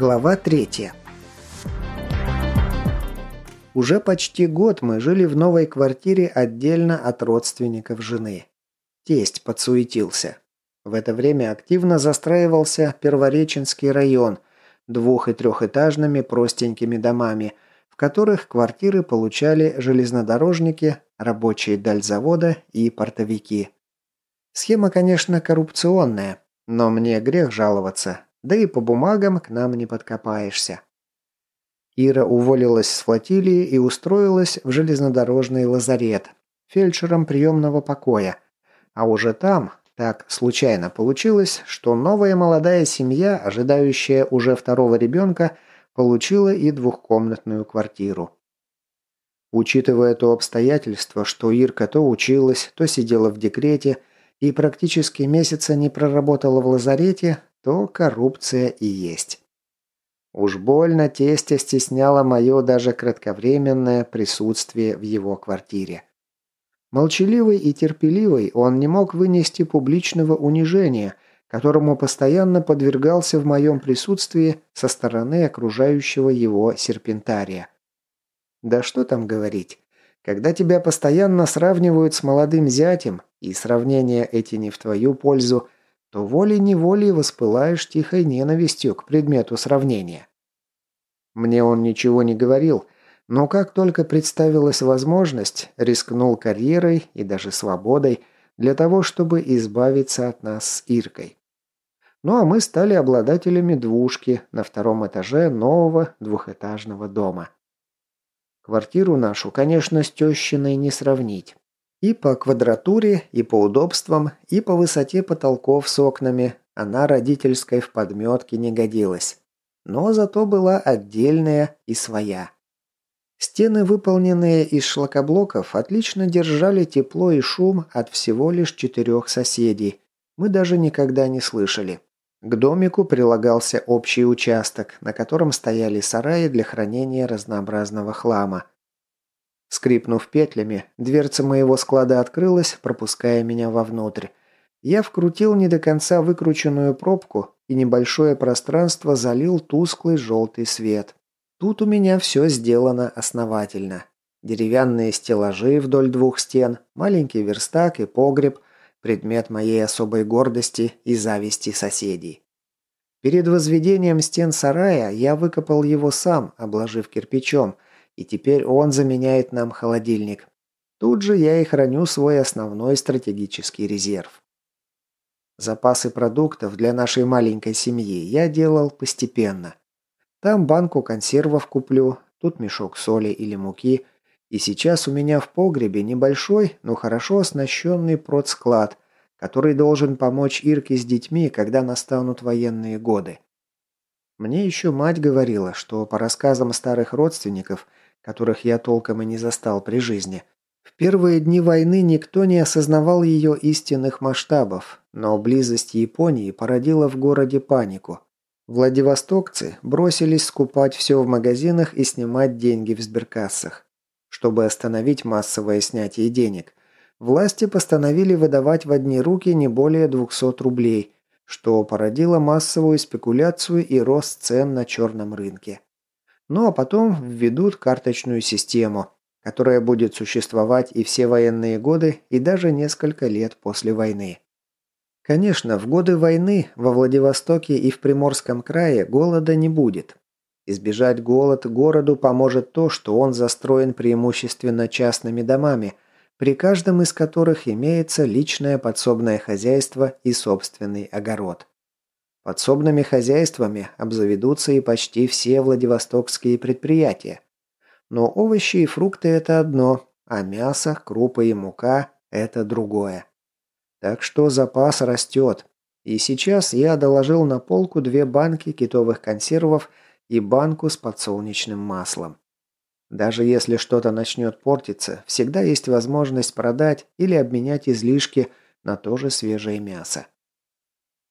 Глава третья. Уже почти год мы жили в новой квартире отдельно от родственников жены. Тесть подсуетился. В это время активно застраивался Первореченский район двух- и трехэтажными простенькими домами, в которых квартиры получали железнодорожники, рабочие дальзавода и портовики. Схема, конечно, коррупционная, но мне грех жаловаться, да и по бумагам к нам не подкопаешься. Ира уволилась с флотилии и устроилась в железнодорожный лазарет, фельдшером приемного покоя. А уже там, так случайно получилось, что новая молодая семья, ожидающая уже второго ребенка, получила и двухкомнатную квартиру. Учитывая то обстоятельство, что Ирка то училась, то сидела в декрете и практически месяца не проработала в лазарете, то коррупция и есть. Уж больно тестя стесняло мое даже кратковременное присутствие в его квартире. Молчаливый и терпеливый, он не мог вынести публичного унижения, которому постоянно подвергался в моем присутствии со стороны окружающего его серпентария. Да что там говорить. Когда тебя постоянно сравнивают с молодым зятем, и сравнения эти не в твою пользу – то волей-неволей воспылаешь тихой ненавистью к предмету сравнения. Мне он ничего не говорил, но как только представилась возможность, рискнул карьерой и даже свободой для того, чтобы избавиться от нас с Иркой. Ну а мы стали обладателями двушки на втором этаже нового двухэтажного дома. Квартиру нашу, конечно, с тещиной не сравнить. И по квадратуре, и по удобствам, и по высоте потолков с окнами она родительской в подметке не годилась. Но зато была отдельная и своя. Стены, выполненные из шлакоблоков, отлично держали тепло и шум от всего лишь четырех соседей. Мы даже никогда не слышали. К домику прилагался общий участок, на котором стояли сараи для хранения разнообразного хлама. Скрипнув петлями, дверца моего склада открылась, пропуская меня вовнутрь. Я вкрутил не до конца выкрученную пробку, и небольшое пространство залил тусклый желтый свет. Тут у меня все сделано основательно. Деревянные стеллажи вдоль двух стен, маленький верстак и погреб – предмет моей особой гордости и зависти соседей. Перед возведением стен сарая я выкопал его сам, обложив кирпичом – и теперь он заменяет нам холодильник. Тут же я и храню свой основной стратегический резерв. Запасы продуктов для нашей маленькой семьи я делал постепенно. Там банку консервов куплю, тут мешок соли или муки, и сейчас у меня в погребе небольшой, но хорошо оснащенный продсклад, который должен помочь Ирке с детьми, когда настанут военные годы. Мне еще мать говорила, что по рассказам старых родственников – которых я толком и не застал при жизни. В первые дни войны никто не осознавал ее истинных масштабов, но близость Японии породила в городе панику. Владивостокцы бросились скупать все в магазинах и снимать деньги в сберкассах. Чтобы остановить массовое снятие денег, власти постановили выдавать в одни руки не более 200 рублей, что породило массовую спекуляцию и рост цен на черном рынке. Ну а потом введут карточную систему, которая будет существовать и все военные годы, и даже несколько лет после войны. Конечно, в годы войны во Владивостоке и в Приморском крае голода не будет. Избежать голод городу поможет то, что он застроен преимущественно частными домами, при каждом из которых имеется личное подсобное хозяйство и собственный огород. Подсобными хозяйствами обзаведутся и почти все владивостокские предприятия. Но овощи и фрукты – это одно, а мясо, крупы и мука – это другое. Так что запас растет. И сейчас я доложил на полку две банки китовых консервов и банку с подсолнечным маслом. Даже если что-то начнет портиться, всегда есть возможность продать или обменять излишки на то же свежее мясо.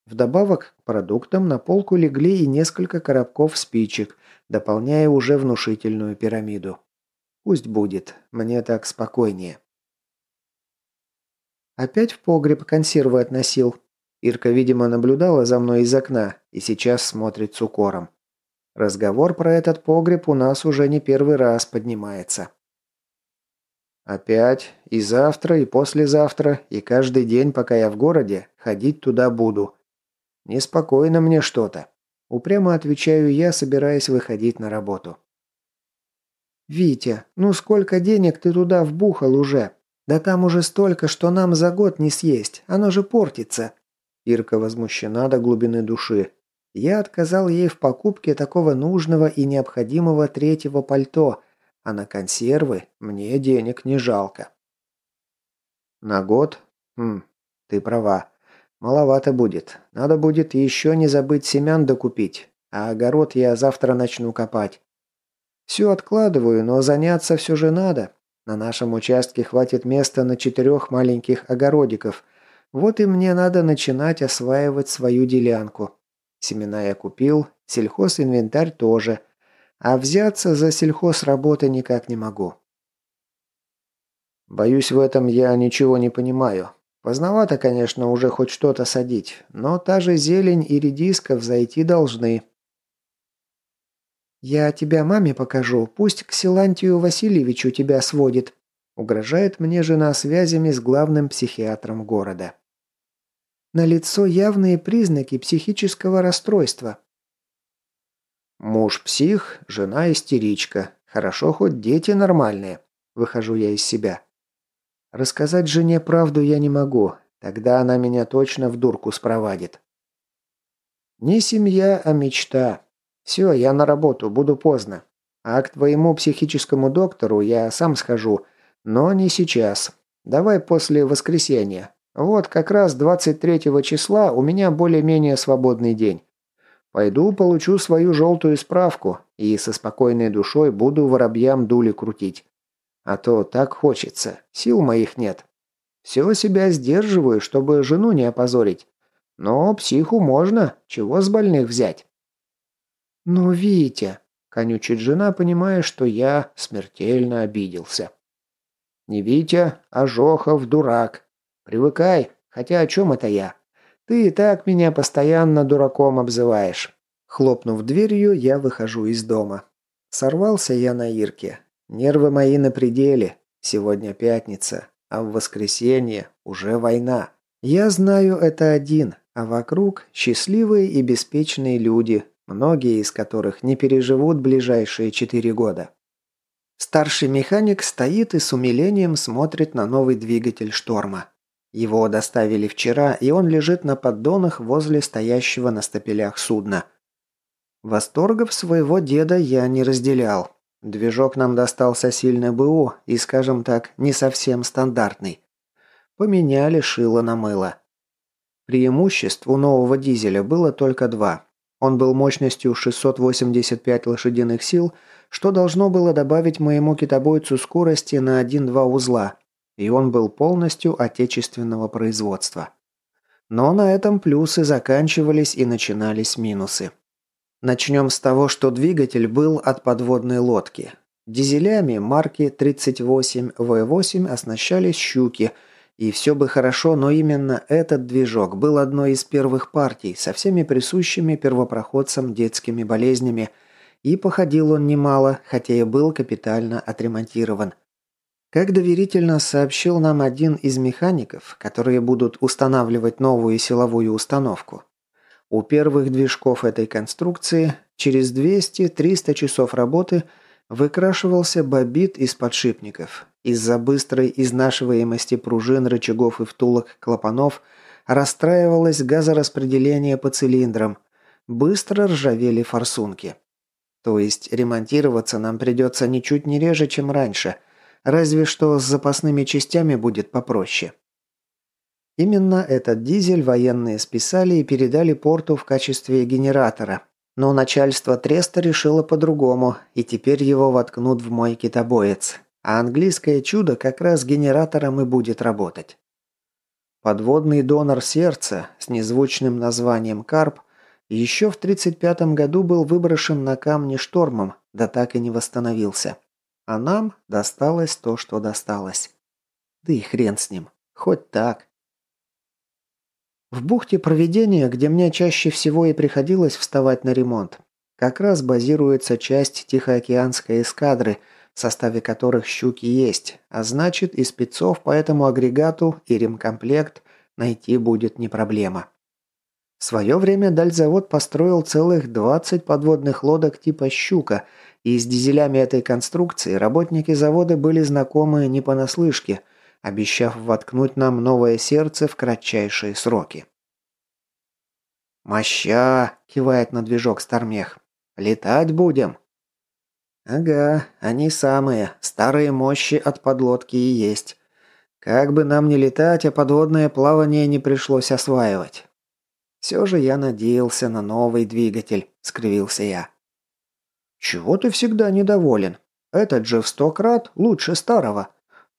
Вдобавок к продуктам на полку легли и несколько коробков спичек, дополняя уже внушительную пирамиду. Пусть будет, мне так спокойнее. Опять в погреб консервы относил. Ирка, видимо, наблюдала за мной из окна и сейчас смотрит с укором. Разговор про этот погреб у нас уже не первый раз поднимается. Опять, и завтра, и послезавтра, и каждый день, пока я в городе, ходить туда буду. Неспокойно мне что-то. Упрямо отвечаю я, собираясь выходить на работу. «Витя, ну сколько денег ты туда вбухал уже? Да там уже столько, что нам за год не съесть, оно же портится!» Ирка возмущена до глубины души. Я отказал ей в покупке такого нужного и необходимого третьего пальто, а на консервы мне денег не жалко. На год? Хм, ты права. Маловато будет. Надо будет еще не забыть семян докупить, а огород я завтра начну копать. Все откладываю, но заняться все же надо. На нашем участке хватит места на четырех маленьких огородиков. Вот и мне надо начинать осваивать свою делянку. Семена я купил, сельхозинвентарь тоже. А взяться за сельхозработы никак не могу. Боюсь, в этом я ничего не понимаю. Поздновато, конечно, уже хоть что-то садить, но та же зелень и редиска взойти должны. «Я тебя маме покажу, пусть к Силантию Васильевичу тебя сводит», угрожает мне жена связями с главным психиатром города. На лицо явные признаки психического расстройства. Муж псих, жена истеричка. Хорошо, хоть дети нормальные. Выхожу я из себя. Рассказать жене правду я не могу. Тогда она меня точно в дурку спровадит. Не семья, а мечта. «Все, я на работу, буду поздно. А к твоему психическому доктору я сам схожу, но не сейчас. Давай после воскресенья. Вот как раз 23 числа у меня более-менее свободный день. Пойду получу свою желтую справку и со спокойной душой буду воробьям дули крутить. А то так хочется, сил моих нет. Все себя сдерживаю, чтобы жену не опозорить. Но психу можно, чего с больных взять? «Ну, Витя!» – конючит жена, понимая, что я смертельно обиделся. «Не Витя, а Жохов дурак. Привыкай, хотя о чем это я? Ты и так меня постоянно дураком обзываешь». Хлопнув дверью, я выхожу из дома. Сорвался я на Ирке. Нервы мои на пределе. Сегодня пятница, а в воскресенье уже война. Я знаю это один, а вокруг счастливые и беспечные люди, многие из которых не переживут ближайшие четыре года. Старший механик стоит и с умилением смотрит на новый двигатель «Шторма». Его доставили вчера, и он лежит на поддонах возле стоящего на стапелях судна. Восторгов своего деда я не разделял. Движок нам достался сильно БУ и, скажем так, не совсем стандартный. Поменяли шило на мыло. Преимуществ у нового дизеля было только два. Он был мощностью 685 лошадиных сил, что должно было добавить моему китобойцу скорости на 1-2 узла, и он был полностью отечественного производства. Но на этом плюсы заканчивались и начинались минусы. Начнем с того, что двигатель был от подводной лодки. Дизелями марки 38В8 оснащались «Щуки», и все бы хорошо, но именно этот движок был одной из первых партий со всеми присущими первопроходцам детскими болезнями, и походил он немало, хотя и был капитально отремонтирован. Как доверительно сообщил нам один из механиков, которые будут устанавливать новую силовую установку, у первых движков этой конструкции через 200-300 часов работы выкрашивался бобит из подшипников, из-за быстрой изнашиваемости пружин, рычагов и втулок клапанов расстраивалось газораспределение по цилиндрам, быстро ржавели форсунки. То есть ремонтироваться нам придется ничуть не реже, чем раньше, разве что с запасными частями будет попроще. Именно этот дизель военные списали и передали порту в качестве генератора. Но начальство Треста решило по-другому, и теперь его воткнут в мой китобоец. А английское чудо как раз генератором и будет работать. Подводный донор сердца с незвучным названием «Карп» еще в 1935 году был выброшен на камни штормом, да так и не восстановился. А нам досталось то, что досталось. Да и хрен с ним. Хоть так. В бухте проведения, где мне чаще всего и приходилось вставать на ремонт, как раз базируется часть Тихоокеанской эскадры, в составе которых щуки есть, а значит и спецов по этому агрегату и ремкомплект найти будет не проблема. В свое время дальзавод построил целых 20 подводных лодок типа «Щука», и с дизелями этой конструкции работники завода были знакомы не понаслышке, обещав воткнуть нам новое сердце в кратчайшие сроки. «Моща!» – кивает на движок Стармех. «Летать будем!» «Ага, они самые. Старые мощи от подлодки и есть. Как бы нам не летать, а подводное плавание не пришлось осваивать. Все же я надеялся на новый двигатель», – скривился я. «Чего ты всегда недоволен? Этот же в сто крат лучше старого.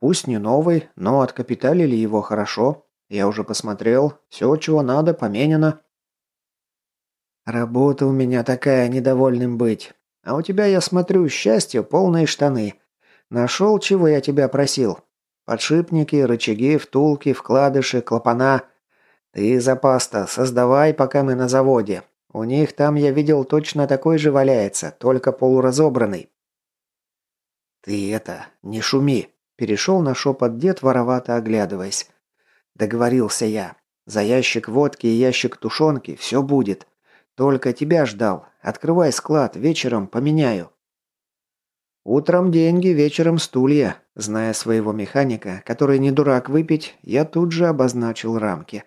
Пусть не новый, но откапиталили его хорошо. Я уже посмотрел. Все, чего надо, поменено. Работа у меня такая, недовольным быть. А у тебя, я смотрю, счастье, полные штаны. Нашел, чего я тебя просил. Подшипники, рычаги, втулки, вкладыши, клапана. Ты запас-то создавай, пока мы на заводе. У них там, я видел, точно такой же валяется, только полуразобранный. Ты это, не шуми. Перешел на шепот дед, воровато оглядываясь. Договорился я. За ящик водки и ящик тушенки все будет. Только тебя ждал. Открывай склад, вечером поменяю. Утром деньги, вечером стулья. Зная своего механика, который не дурак выпить, я тут же обозначил рамки.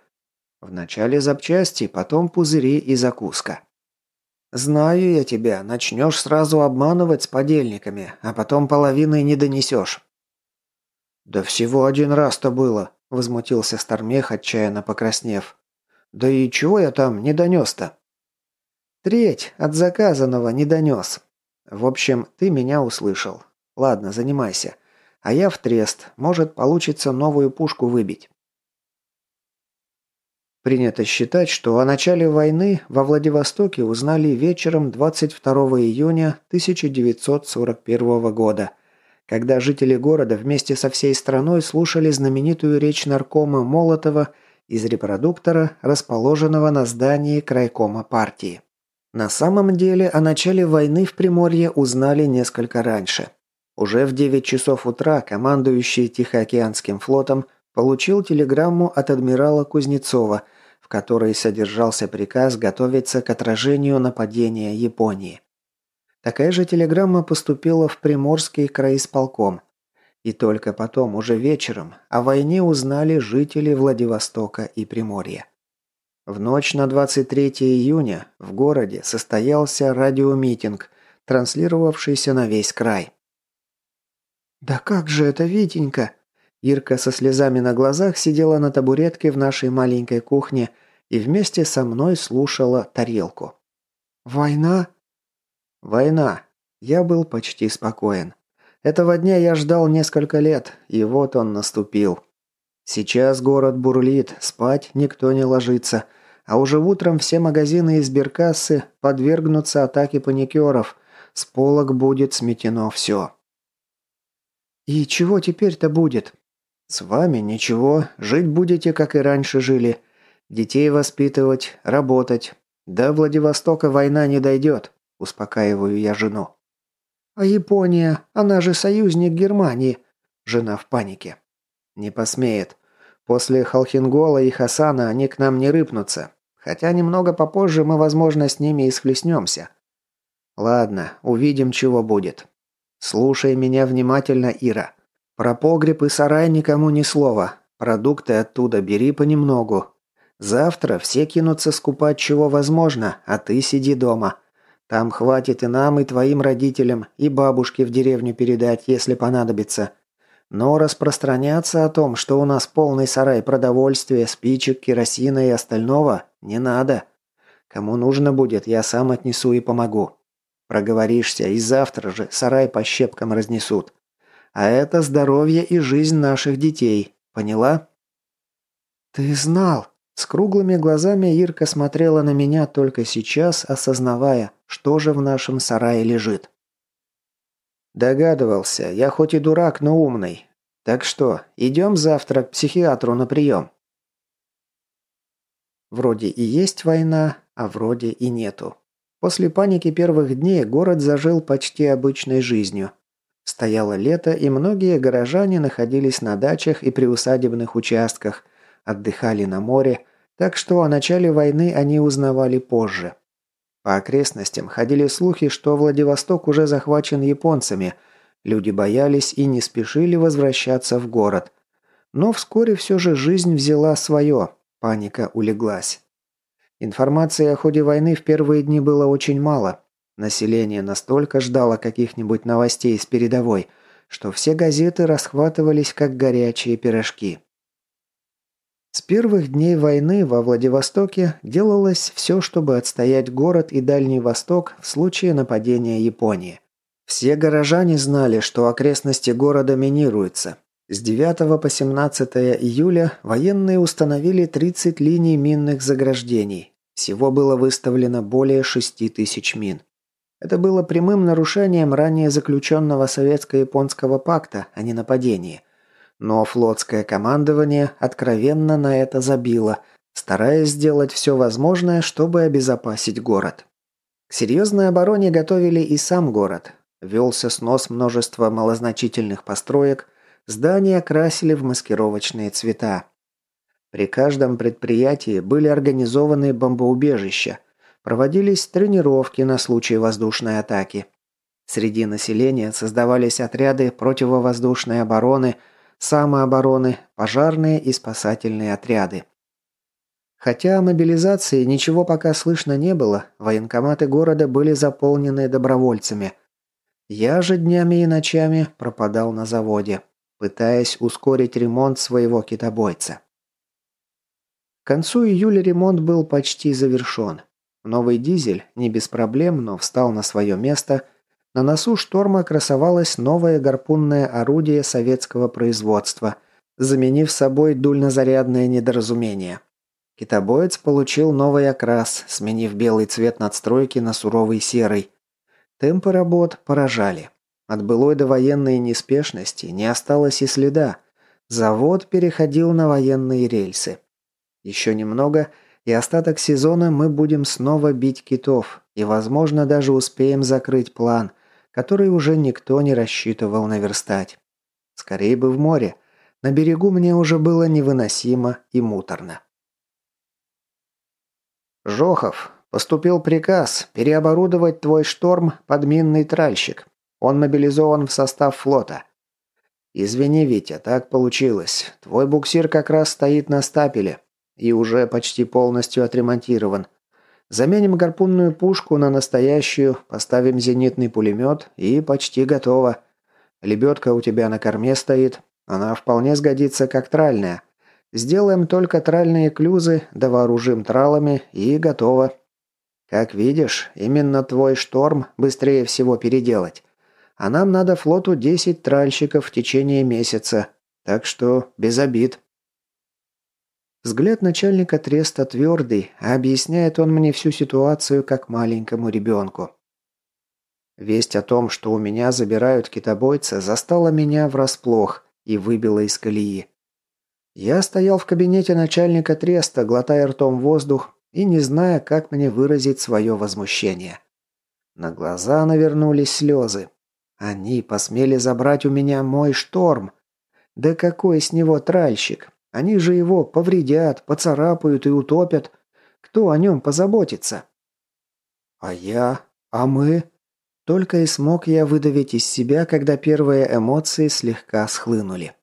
Вначале запчасти, потом пузыри и закуска. Знаю я тебя, начнешь сразу обманывать с подельниками, а потом половины не донесешь. «Да всего один раз-то было», – возмутился Стармех, отчаянно покраснев. «Да и чего я там не донес-то?» «Треть от заказанного не донес. В общем, ты меня услышал. Ладно, занимайся. А я в трест. Может, получится новую пушку выбить». Принято считать, что о начале войны во Владивостоке узнали вечером 22 июня 1941 года – когда жители города вместе со всей страной слушали знаменитую речь наркома Молотова из репродуктора, расположенного на здании крайкома партии. На самом деле о начале войны в Приморье узнали несколько раньше. Уже в 9 часов утра командующий Тихоокеанским флотом получил телеграмму от адмирала Кузнецова, в которой содержался приказ готовиться к отражению нападения Японии. Такая же телеграмма поступила в Приморский краисполком. И только потом, уже вечером, о войне узнали жители Владивостока и Приморья. В ночь на 23 июня в городе состоялся радиомитинг, транслировавшийся на весь край. «Да как же это, Витенька?» Ирка со слезами на глазах сидела на табуретке в нашей маленькой кухне и вместе со мной слушала тарелку. «Война? Война. Я был почти спокоен. Этого дня я ждал несколько лет, и вот он наступил. Сейчас город бурлит, спать никто не ложится, а уже утром все магазины и сберкассы подвергнутся атаке паникеров. С полок будет сметено все. «И чего теперь-то будет?» «С вами ничего. Жить будете, как и раньше жили. Детей воспитывать, работать. До Владивостока война не дойдет. Успокаиваю я жену. «А Япония? Она же союзник Германии!» Жена в панике. «Не посмеет. После Халхингола и Хасана они к нам не рыпнутся. Хотя немного попозже мы, возможно, с ними и схлестнемся. Ладно, увидим, чего будет. Слушай меня внимательно, Ира. Про погреб и сарай никому ни слова. Продукты оттуда бери понемногу. Завтра все кинутся скупать, чего возможно, а ты сиди дома. Там хватит и нам, и твоим родителям, и бабушке в деревню передать, если понадобится. Но распространяться о том, что у нас полный сарай продовольствия, спичек, керосина и остального, не надо. Кому нужно будет, я сам отнесу и помогу. Проговоришься, и завтра же сарай по щепкам разнесут. А это здоровье и жизнь наших детей. Поняла? Ты знал, с круглыми глазами Ирка смотрела на меня только сейчас, осознавая, что же в нашем сарае лежит. Догадывался, я хоть и дурак, но умный. Так что, идем завтра к психиатру на прием. Вроде и есть война, а вроде и нету. После паники первых дней город зажил почти обычной жизнью. Стояло лето, и многие горожане находились на дачах и приусадебных участках, отдыхали на море, так что о начале войны они узнавали позже. По окрестностям ходили слухи, что Владивосток уже захвачен японцами. Люди боялись и не спешили возвращаться в город. Но вскоре все же жизнь взяла свое, паника улеглась. Информации о ходе войны в первые дни было очень мало. Население настолько ждало каких-нибудь новостей с передовой, что все газеты расхватывались как горячие пирожки. С первых дней войны во Владивостоке делалось все, чтобы отстоять город и Дальний Восток в случае нападения Японии. Все горожане знали, что окрестности города минируются. С 9 по 17 июля военные установили 30 линий минных заграждений. Всего было выставлено более 6 тысяч мин. Это было прямым нарушением ранее заключенного советско-японского пакта о ненападении – но флотское командование откровенно на это забило, стараясь сделать все возможное, чтобы обезопасить город. К серьезной обороне готовили и сам город. Велся снос множества малозначительных построек, здания красили в маскировочные цвета. При каждом предприятии были организованы бомбоубежища, проводились тренировки на случай воздушной атаки. Среди населения создавались отряды противовоздушной обороны – самообороны, пожарные и спасательные отряды. Хотя о мобилизации ничего пока слышно не было, военкоматы города были заполнены добровольцами. Я же днями и ночами пропадал на заводе, пытаясь ускорить ремонт своего китобойца. К концу июля ремонт был почти завершен. Новый дизель не без проблем, но встал на свое место – на носу шторма красовалось новое гарпунное орудие советского производства, заменив собой дульнозарядное недоразумение. Китобоец получил новый окрас, сменив белый цвет надстройки на суровый серый. Темпы работ поражали. От былой до военной неспешности не осталось и следа. Завод переходил на военные рельсы. Еще немного, и остаток сезона мы будем снова бить китов, и, возможно, даже успеем закрыть план – который уже никто не рассчитывал наверстать. Скорее бы в море. На берегу мне уже было невыносимо и муторно. «Жохов, поступил приказ переоборудовать твой шторм под минный тральщик. Он мобилизован в состав флота». «Извини, Витя, так получилось. Твой буксир как раз стоит на стапеле и уже почти полностью отремонтирован. Заменим гарпунную пушку на настоящую, поставим зенитный пулемет и почти готово. Лебедка у тебя на корме стоит. Она вполне сгодится как тральная. Сделаем только тральные клюзы, да вооружим тралами и готово. Как видишь, именно твой шторм быстрее всего переделать. А нам надо флоту 10 тральщиков в течение месяца. Так что без обид. Взгляд начальника треста твердый, а объясняет он мне всю ситуацию как маленькому ребенку. Весть о том, что у меня забирают китобойца, застала меня врасплох и выбила из колеи. Я стоял в кабинете начальника треста, глотая ртом воздух и не зная, как мне выразить свое возмущение. На глаза навернулись слезы. Они посмели забрать у меня мой шторм. Да какой с него тральщик? Они же его повредят, поцарапают и утопят. Кто о нем позаботится? А я? А мы? Только и смог я выдавить из себя, когда первые эмоции слегка схлынули.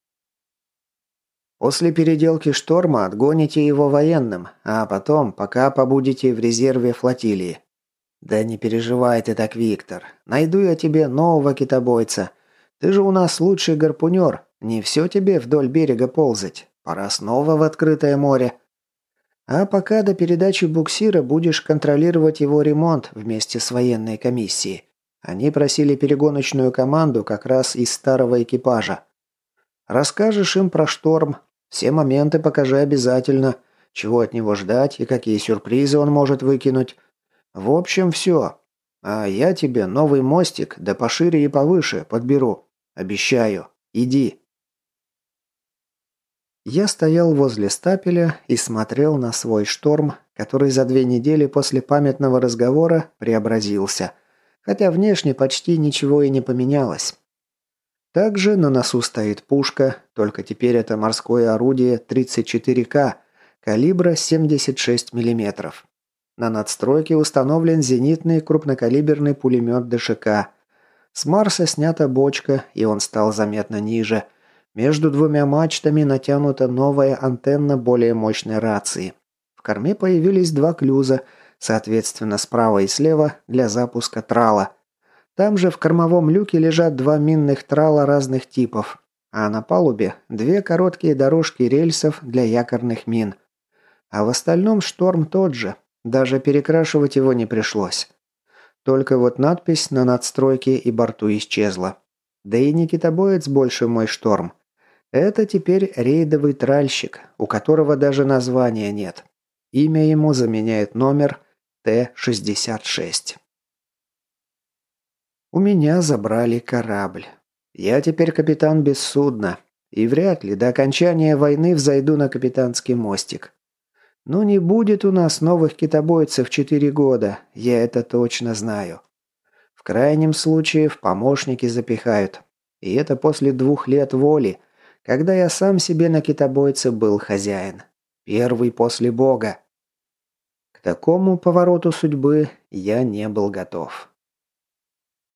После переделки шторма отгоните его военным, а потом пока побудете в резерве флотилии. Да не переживай ты так, Виктор. Найду я тебе нового китобойца. Ты же у нас лучший гарпунер. Не все тебе вдоль берега ползать. Пора снова в открытое море. А пока до передачи буксира будешь контролировать его ремонт вместе с военной комиссией. Они просили перегоночную команду как раз из старого экипажа. Расскажешь им про шторм, все моменты покажи обязательно, чего от него ждать и какие сюрпризы он может выкинуть. В общем, все. А я тебе новый мостик, да пошире и повыше, подберу. Обещаю. Иди. Я стоял возле стапеля и смотрел на свой шторм, который за две недели после памятного разговора преобразился, хотя внешне почти ничего и не поменялось. Также на носу стоит пушка, только теперь это морское орудие 34К, калибра 76 мм. На надстройке установлен зенитный крупнокалиберный пулемет ДШК. С Марса снята бочка, и он стал заметно ниже. Между двумя мачтами натянута новая антенна более мощной рации. В корме появились два клюза, соответственно справа и слева для запуска трала – там же в кормовом люке лежат два минных трала разных типов, а на палубе две короткие дорожки рельсов для якорных мин. А в остальном шторм тот же, даже перекрашивать его не пришлось. Только вот надпись на надстройке и борту исчезла. Да и не китобоец больше мой шторм. Это теперь рейдовый тральщик, у которого даже названия нет. Имя ему заменяет номер Т-66. У меня забрали корабль. Я теперь капитан без судна, и вряд ли до окончания войны взойду на капитанский мостик. Ну не будет у нас новых китобойцев четыре года, я это точно знаю. В крайнем случае в помощники запихают. И это после двух лет воли, когда я сам себе на китобойце был хозяин. Первый после Бога. К такому повороту судьбы я не был готов.